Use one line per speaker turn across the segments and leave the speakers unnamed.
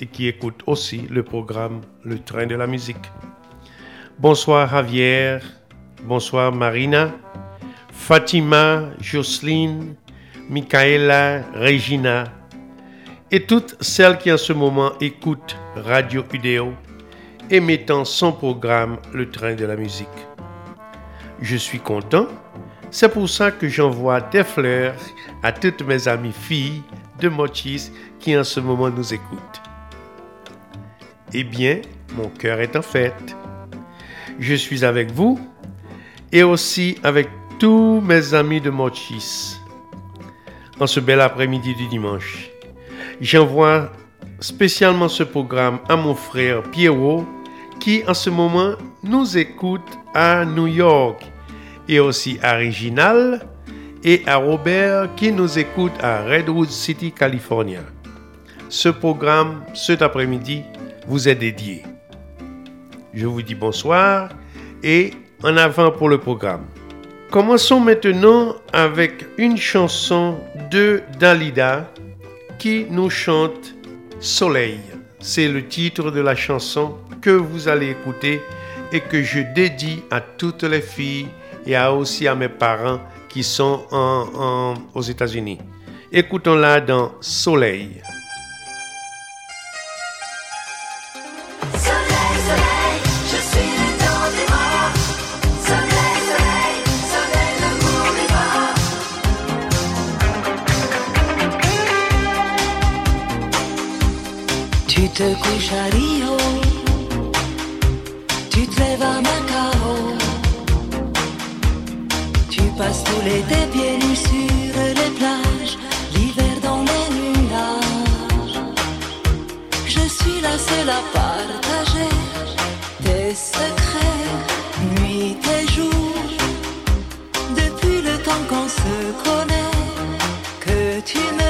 et qui écoutent aussi le programme Le Train de la musique. Bonsoir Javier, bonsoir Marina, Fatima, Jocelyne, Michaela, Regina et toutes celles qui en ce moment écoutent Radio Udeo émettant son programme Le Train de la musique. Je suis content, c'est pour ça que j'envoie des fleurs à toutes mes amies filles de Mochis qui en ce moment nous écoutent. Eh bien, mon cœur est en fête. Je suis avec vous et aussi avec tous mes amis de Mochis en ce bel après-midi du dimanche. J'envoie spécialement ce programme à mon frère Pierrot qui en ce moment nous écoute à New York et aussi à Reginal et à Robert qui nous écoute à Redwood City, California. Ce programme, cet après-midi, vous est dédié. Je vous dis bonsoir et en avant pour le programme. Commençons maintenant avec une chanson de Dalida qui nous chante Soleil. C'est le titre de la chanson que vous allez écouter et que je dédie à toutes les filles et aussi à mes parents qui sont aux États-Unis. Écoutons-la dans Soleil.
Te couches à Rio, tu te lèves à Macao, tu passes tous l'été pieds nus sur les plages, l'hiver dans les nuages. Je suis la seule à partager tes secrets, nuit et jour, depuis le temps qu'on se connaît, que tu me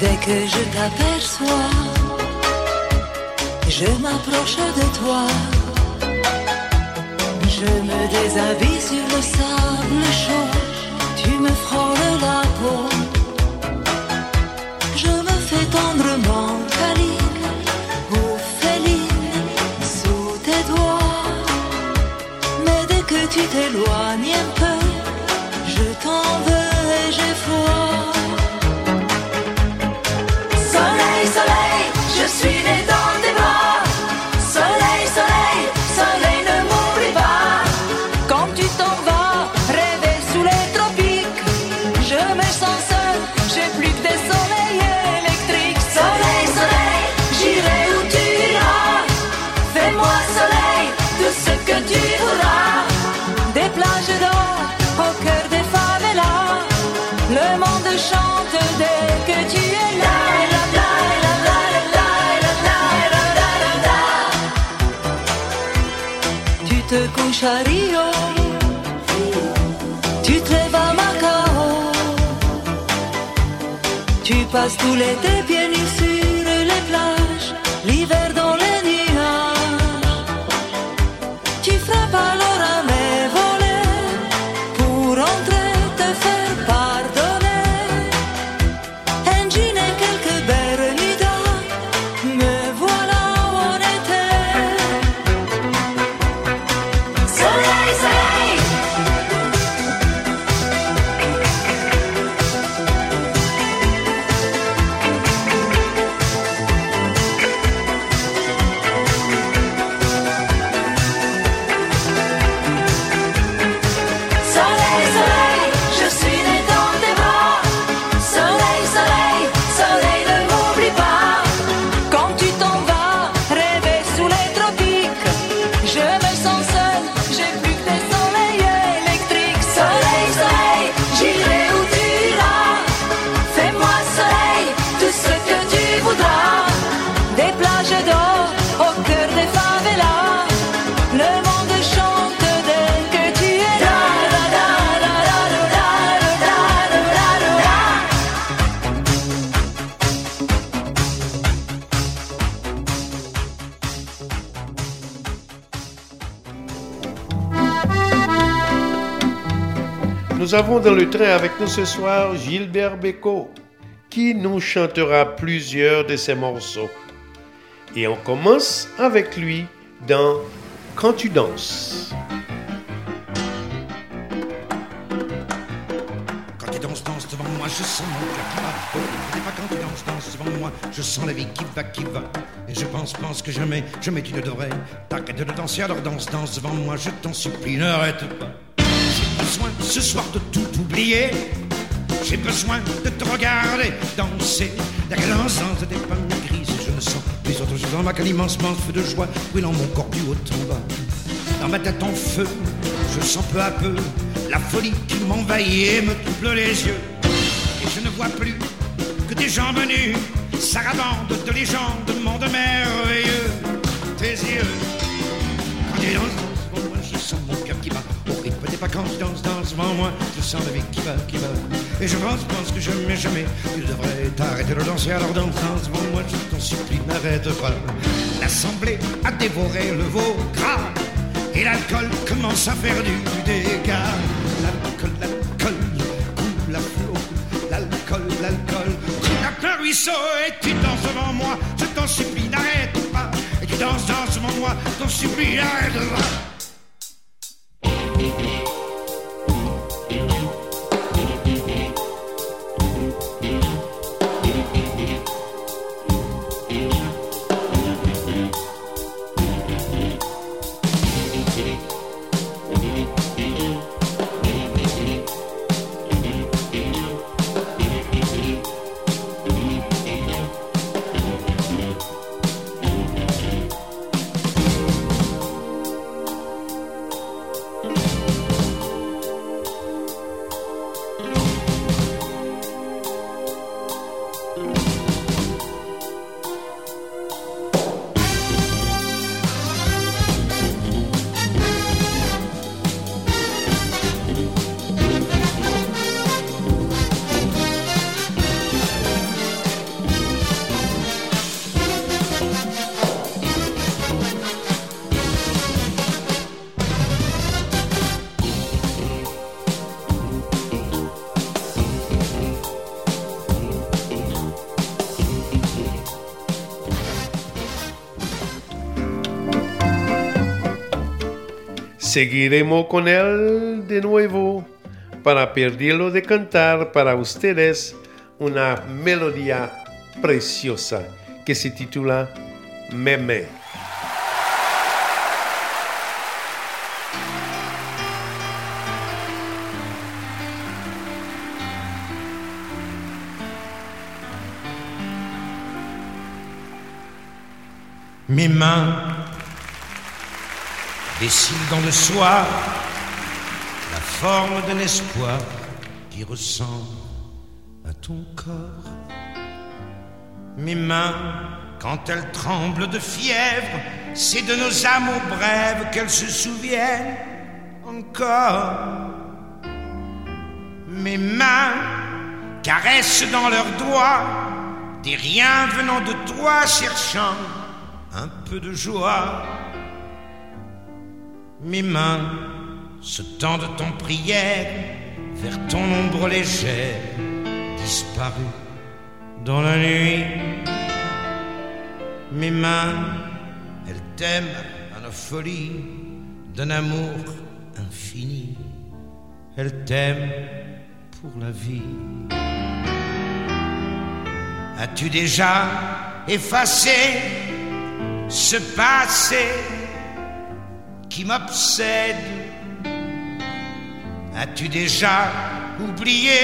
Dès que je t'aperçois, je m'approche de toi. Je me déshabille sur le sable chaud, tu me frôles la peau. Je me fais tendrement câline ou féline sous tes doigts. Mais dès que tu t'éloignes un peu, je t'en veux et j'ai froid. Rio, tu te lèves à Macao, tu passes tout l'été pieds
Nous avons dans le train avec nous ce soir Gilbert Bécaud, qui nous chantera plusieurs de ses morceaux. Et on commence avec lui dans Quand tu danses.
Quand tu danses, danses devant moi, je sens mon cœur qui bat. Oh, pas quand tu danses, danses devant moi, je sens la vie qui va, qui va. Et je pense, pense que jamais, jamais tu ne devrais t'arrêter de danser. Alors danse, danse devant moi, je t'en supplie, n'arrête pas. Besoin ce soir de tout oublier. J'ai besoin de te regarder danser. La danse des pommes grises, je ne sens plus autre chose dans ma qu'un immense feu de joie brûlant mon corps du haut en bas. Dans ma tête en feu, je sens peu à peu la folie qui m'envahit et me trouble les yeux. Et je ne vois plus que des jambes nues, sarabande de légendes, de monde merveilleux. Tes yeux, quand tu tu danses, danses devant moi, je sens la vie qui va, qui va. Et je pense, pense que jamais, jamais, tu devrais t'arrêter de danser, alors danse, danse devant moi, je t'en supplie, n'arrête pas. L'assemblée a dévoré le veau gras. Et l'alcool commence à faire du dégât. L'alcool, l'alcool, coule la flot. L'alcool, l'alcool, coule à ruisseau. Et tu danses devant moi, je t'en supplie, n'arrête pas. Et tu danses, danses devant moi, je t'en supplie, n'arrête pas.
Seguiremos con él de nuevo para pedirlo de cantar para ustedes una melodía preciosa que se titula Meme.
Mains dessinent dans le soir la forme d'un espoir qui ressemble à ton corps. Mes mains, quand elles tremblent de fièvre, c'est de nos amours brèves qu'elles se souviennent encore. Mes mains caressent dans leurs doigts des riens venant de toi cherchant un peu de joie. Mes mains se tendent en prière vers ton ombre légère disparue dans la nuit. Mes mains, elles t'aiment à la folie d'un amour infini. Elles t'aiment pour la vie. As-tu déjà effacé ce passé qui m'obsède. As-tu déjà oublié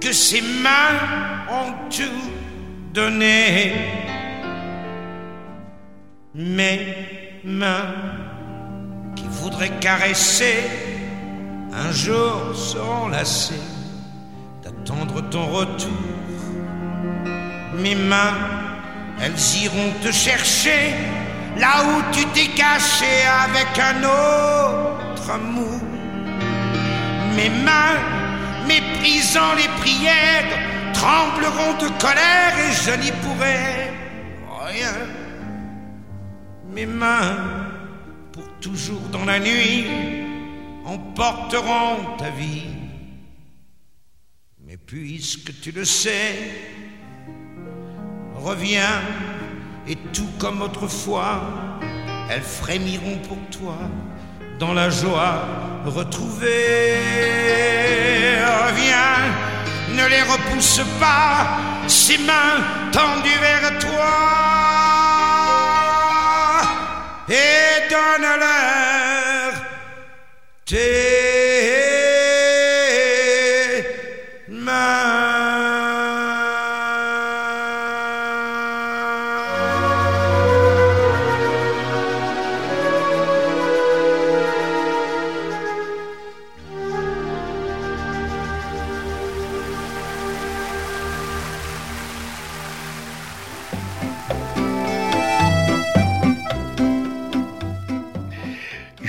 que ces mains ont tout donné? Mes mains qui voudraient caresser un jour seront lassées d'attendre ton retour. Mes mains, elles iront te chercher là où tu t'es caché avec un autre amour. Mes mains, méprisant les prières, trembleront de colère et je n'y pourrai rien. Mes mains, pour toujours dans la nuit, emporteront ta vie. Mais puisque tu le sais, reviens et tout comme autrefois, elles frémiront pour toi dans la joie retrouvée. Reviens, ne les repousse pas, ses mains tendues vers toi, et donne-leur tes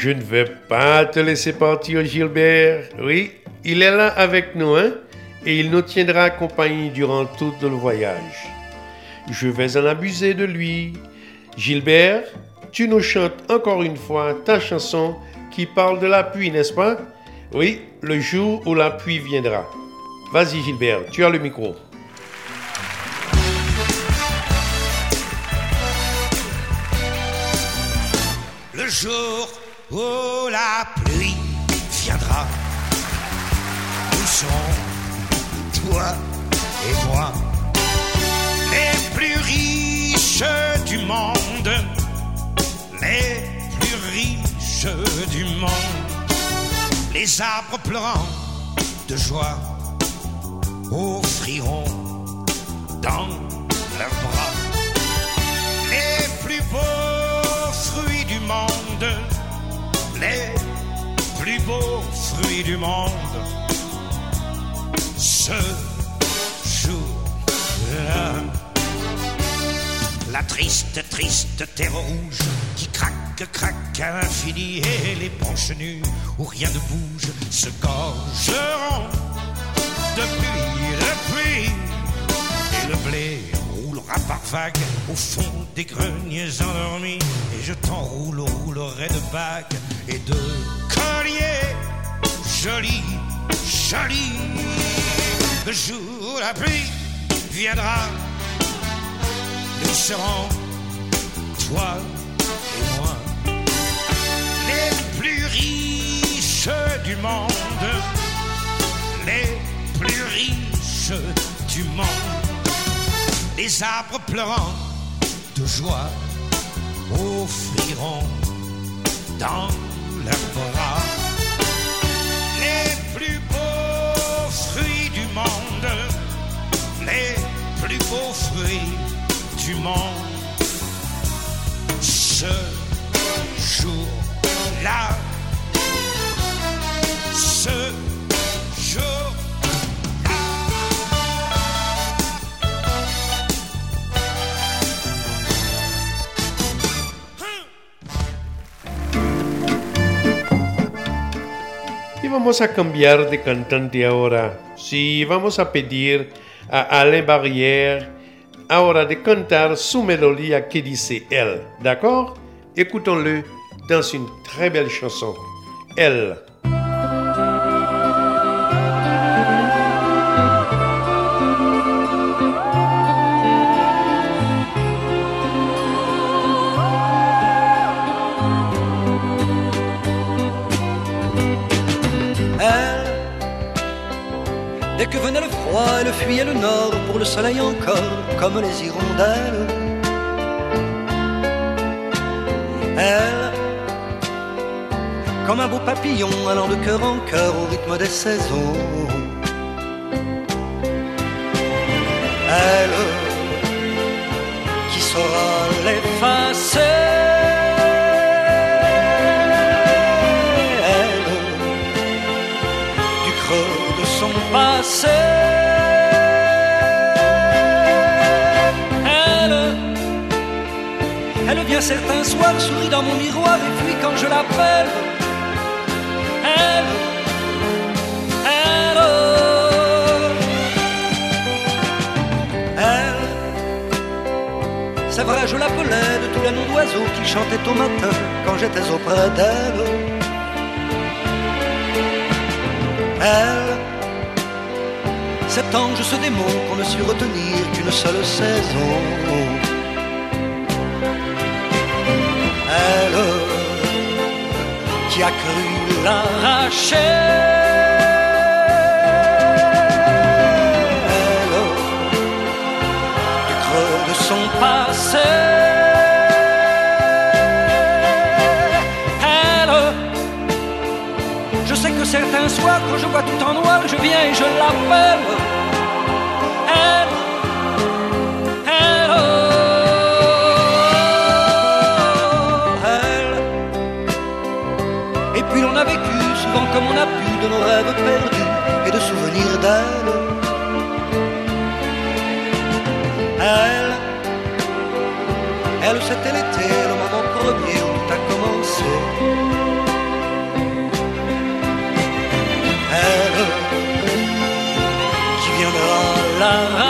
Je ne vais pas te laisser partir, Gilbert. Oui, il est là avec nous, hein, et il nous tiendra compagnie durant tout le voyage. Je vais en abuser de lui. Gilbert, tu nous chantes encore une fois ta chanson qui parle de la pluie, n'est-ce pas? Oui, le jour où la pluie viendra. Vas-y, Gilbert, tu as le micro.
le jour où la pluie viendra. Nous serons, toi et moi, les plus riches du monde, les plus riches du monde. Les arbres pleurant de joie offriront dans leurs bras les plus beaux les plus beaux fruits du monde. Ce jour-là, la triste, triste terre rouge qui craque, craque à l'infini et les branches nues où rien ne bouge se gorgeront de pluie, de pluie et le blé roulera par vagues au fond des greniers endormis. Et je t'enroule, roulerai de bagues et de colliers jolis, jolis. Le jour où la pluie viendra, nous serons, toi et moi, les plus riches du monde, les plus riches du monde les arbres pleurant de joie offriront dans leurs bras les plus beaux fruits du monde, les plus beaux fruits du monde. Ce jour-là, ce
vamos a cambiar de cantante ahora. Sí, vamos a pedir a Alain Barrière ahora de cantar su melodía que dice Elle. D'accord Écoutons-le dans une très belle chanson. Elle.
Que venait le froid, elle fuyait le nord pour le soleil encore, comme les hirondelles. Elle, comme un beau papillon allant de cœur en cœur au rythme des saisons. Elle, qui saura l'effacer. Vient certains soirs, sourit dans mon miroir et fuit quand je l'appelle. Elle, elle, elle, c'est vrai, je l'appelais de tous les noms d'oiseaux qui chantaient au matin quand j'étais auprès d'elle. Elle, cet ange, ce démon qu'on ne sut retenir qu'une seule saison. Qui a cru l'arracher. Du creux de son passé. Elle, je sais que certains soirs, quand je vois tout en noir, je viens et je l'appelle. Comme on a pu de nos rêves perdus et de souvenirs d'elle. Elle, elle c'était l'été, le moment premier où a commencé. Elle, qui viendra l'arracher.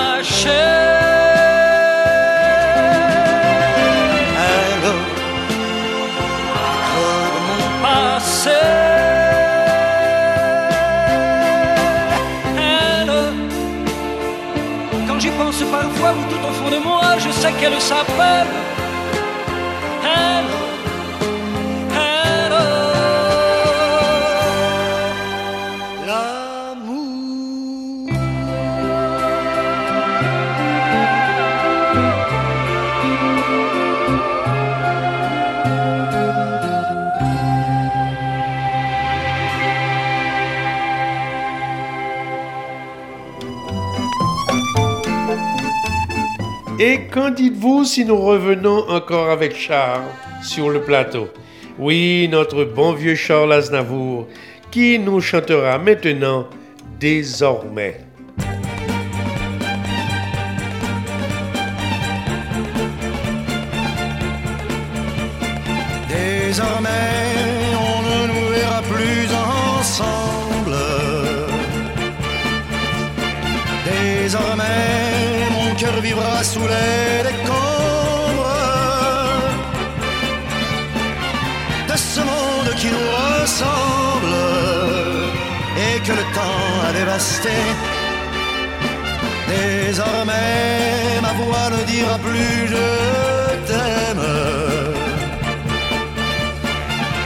Moi, je
Et qu'en dites-vous si nous revenons encore avec Charles sur le plateau? Oui, notre bon vieux Charles Aznavour, qui nous chantera maintenant désormais.
Désormais, ma voix ne dira plus je t'aime.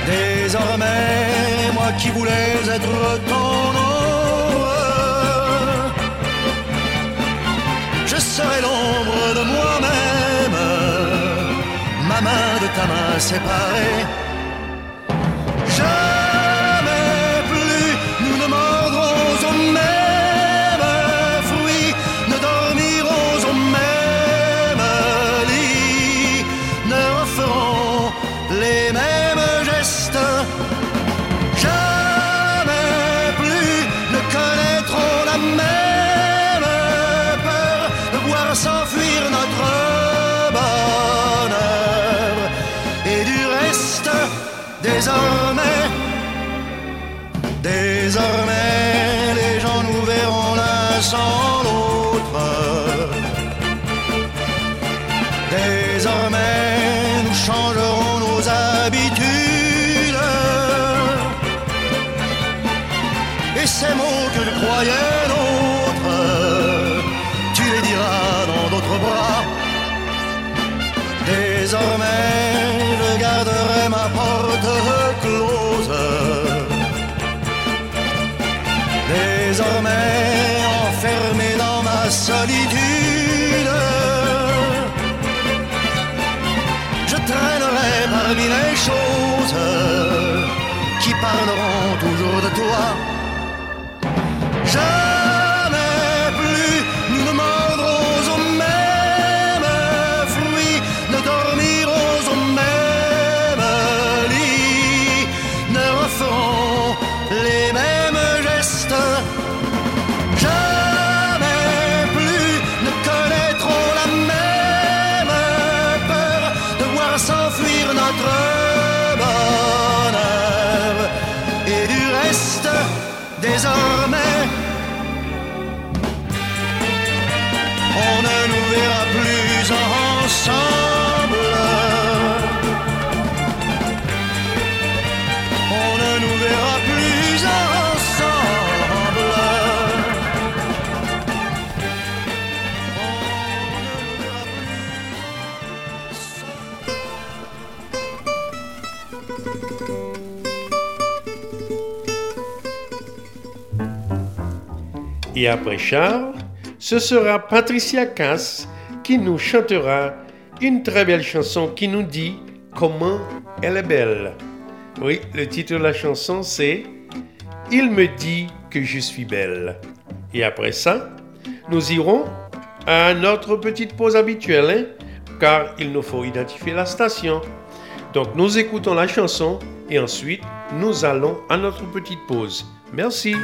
Désormais, moi qui voulais être ton ombre, je serai l'ombre de moi-même, ma main de ta main séparée. Désormais, désormais, les gens nous verront l'un sans l'autre. Désormais, nous changerons nos habitudes. Et ces mots que je croyais nôtres, tu les diras dans d'autres bras. Désormais, Et
après Charles, ce sera Patricia Cass qui nous chantera une très belle chanson qui nous dit comment elle est belle. Oui, le titre de la chanson c'est Il me dit que je suis belle. Et après ça, nous irons à notre petite pause habituelle, hein, car il nous faut identifier la station. Donc nous écoutons la chanson et ensuite nous allons à notre petite pause. Merci.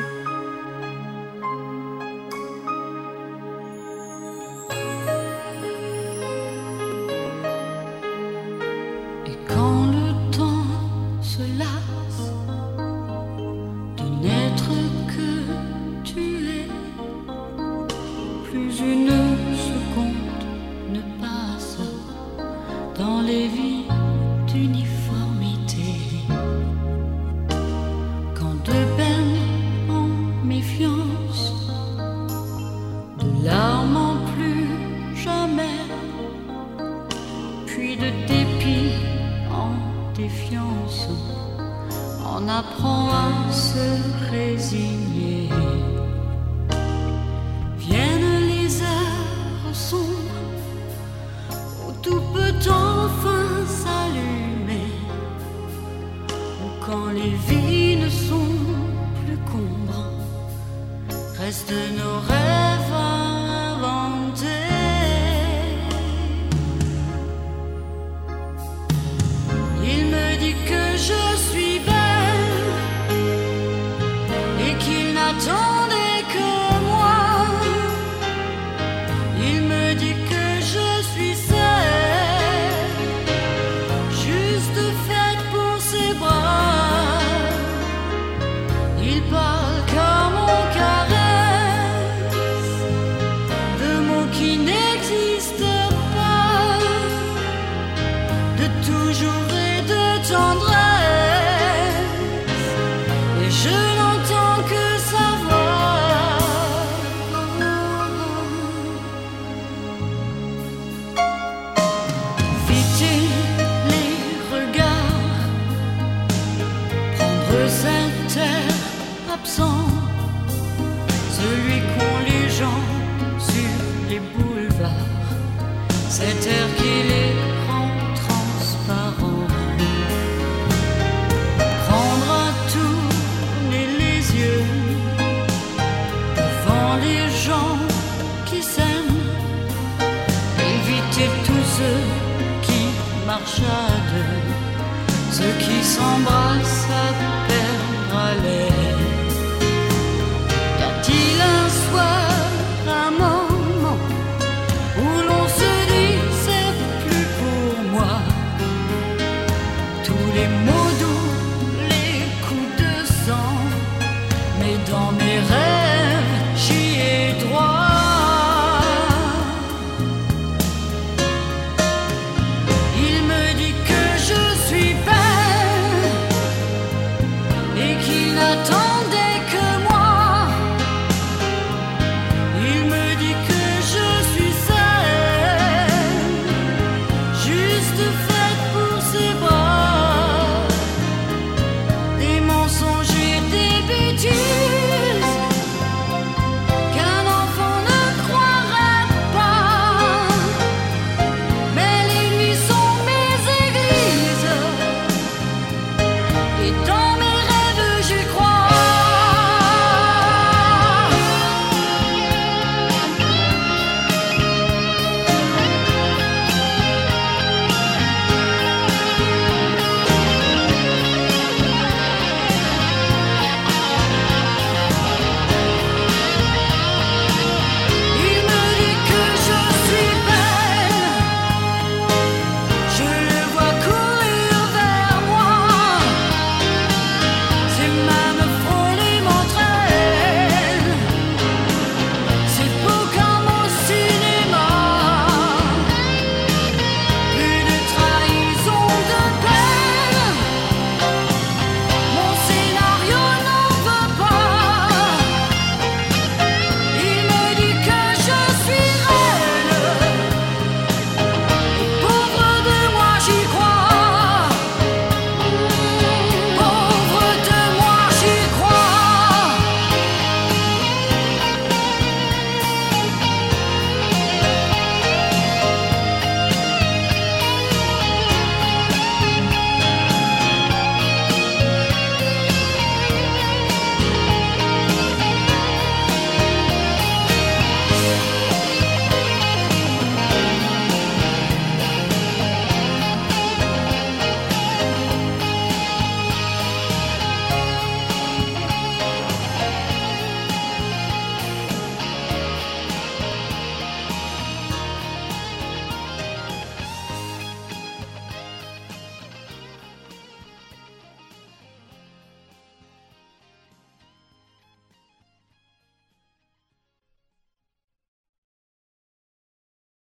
Cet air absent, celui qu'ont les gens sur les boulevards, cet air qui les rend transparents. Prendre à tourner les yeux. Devant les gens qui s'aiment, éviter tous ceux qui marchent à deux, ceux qui s'embrassent à Y a-t-il un soir,